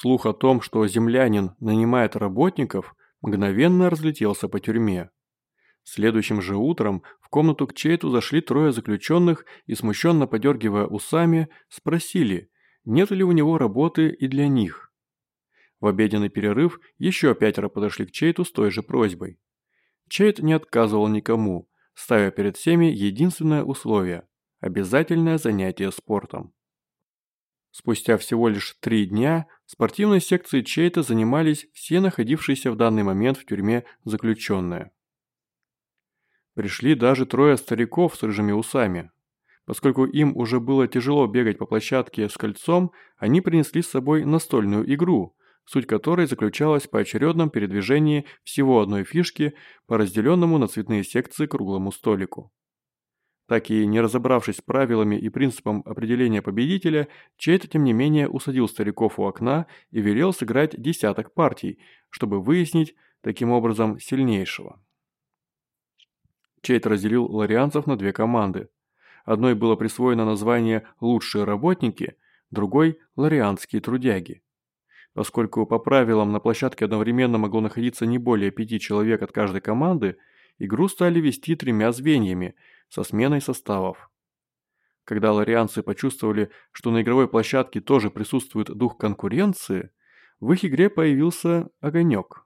Слух о том, что землянин нанимает работников, мгновенно разлетелся по тюрьме. Следующим же утром в комнату к Чейту зашли трое заключенных и, смущенно подергивая усами, спросили, нет ли у него работы и для них. В обеденный перерыв еще пятеро подошли к Чейту с той же просьбой. Чейт не отказывал никому, ставя перед всеми единственное условие – обязательное занятие спортом. Спустя всего лишь три дня спортивной секцией Чейта занимались все находившиеся в данный момент в тюрьме заключенные. Пришли даже трое стариков с рыжими усами. Поскольку им уже было тяжело бегать по площадке с кольцом, они принесли с собой настольную игру, суть которой заключалась в поочередном передвижении всего одной фишки по разделенному на цветные секции круглому столику. Так и не разобравшись с правилами и принципом определения победителя, Чейт, тем не менее, усадил стариков у окна и велел сыграть десяток партий, чтобы выяснить, таким образом, сильнейшего. Чейт разделил ларианцев на две команды. Одной было присвоено название «лучшие работники», другой – «ларианские трудяги». Поскольку по правилам на площадке одновременно могло находиться не более пяти человек от каждой команды, игру стали вести тремя звеньями со сменой составов. Когда ларианцы почувствовали, что на игровой площадке тоже присутствует дух конкуренции, в их игре появился огонек.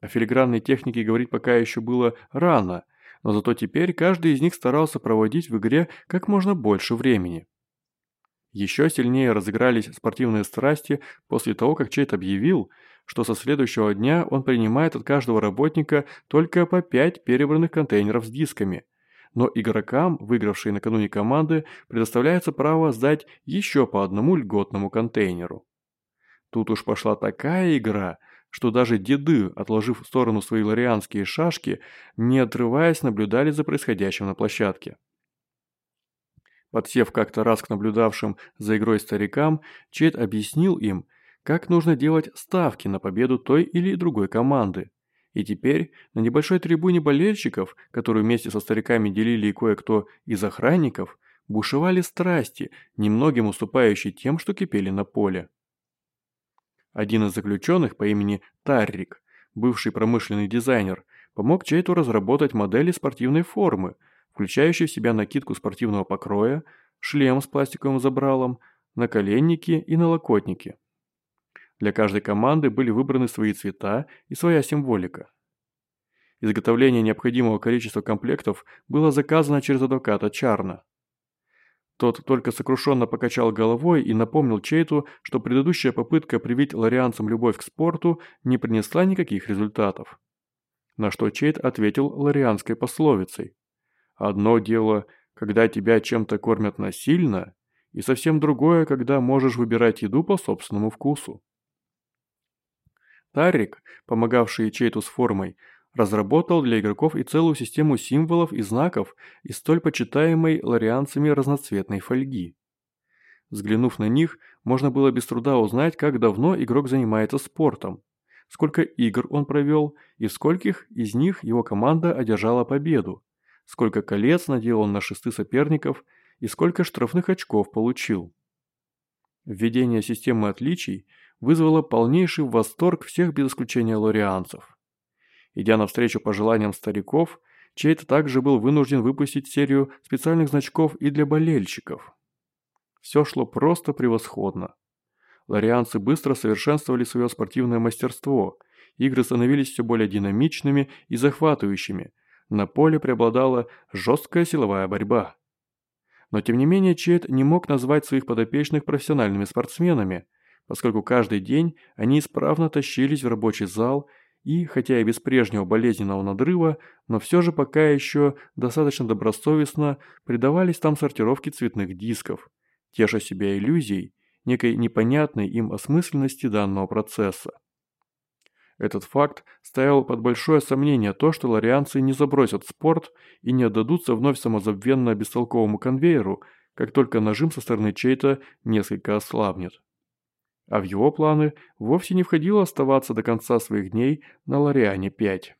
О филигранной технике говорить пока еще было рано – но зато теперь каждый из них старался проводить в игре как можно больше времени. Еще сильнее разыгрались спортивные страсти после того, как Чейт объявил, что со следующего дня он принимает от каждого работника только по 5 перебранных контейнеров с дисками, но игрокам, выигравшие накануне команды, предоставляется право сдать еще по одному льготному контейнеру. Тут уж пошла такая игра – что даже деды, отложив в сторону свои ларианские шашки, не отрываясь, наблюдали за происходящим на площадке. Подсев как-то раз к наблюдавшим за игрой старикам, Чет объяснил им, как нужно делать ставки на победу той или другой команды. И теперь на небольшой трибуне болельщиков, которую вместе со стариками делили и кое-кто из охранников, бушевали страсти, немногим уступающие тем, что кипели на поле. Один из заключенных по имени Таррик, бывший промышленный дизайнер, помог Чейту разработать модели спортивной формы, включающие в себя накидку спортивного покроя, шлем с пластиковым забралом, наколенники и налокотники. Для каждой команды были выбраны свои цвета и своя символика. Изготовление необходимого количества комплектов было заказано через адвоката Чарна. Тот только сокрушенно покачал головой и напомнил Чейту, что предыдущая попытка привить ларианцам любовь к спорту не принесла никаких результатов. На что Чейт ответил ларианской пословицей. «Одно дело, когда тебя чем-то кормят насильно, и совсем другое, когда можешь выбирать еду по собственному вкусу». Тарик, помогавший Чейту с формой, разработал для игроков и целую систему символов и знаков из столь почитаемой ларианцами разноцветной фольги. Взглянув на них, можно было без труда узнать, как давно игрок занимается спортом, сколько игр он провел и в скольких из них его команда одержала победу, сколько колец надел он на шесты соперников и сколько штрафных очков получил. Введение системы отличий вызвало полнейший восторг всех без исключения лорианцев. Идя навстречу пожеланиям стариков, Чейт также был вынужден выпустить серию специальных значков и для болельщиков. Все шло просто превосходно. Ларианцы быстро совершенствовали свое спортивное мастерство, игры становились все более динамичными и захватывающими, на поле преобладала жесткая силовая борьба. Но тем не менее Чейт не мог назвать своих подопечных профессиональными спортсменами, поскольку каждый день они исправно тащились в рабочий зал и, хотя и без прежнего болезненного надрыва, но все же пока еще достаточно добросовестно предавались там сортировке цветных дисков, теша себя иллюзией некой непонятной им осмысленности данного процесса. Этот факт ставил под большое сомнение то, что ларианцы не забросят спорт и не отдадутся вновь самозабвенно бестолковому конвейеру, как только нажим со стороны чей-то несколько ослабнет. А в его планы вовсе не входило оставаться до конца своих дней на Лориане 5.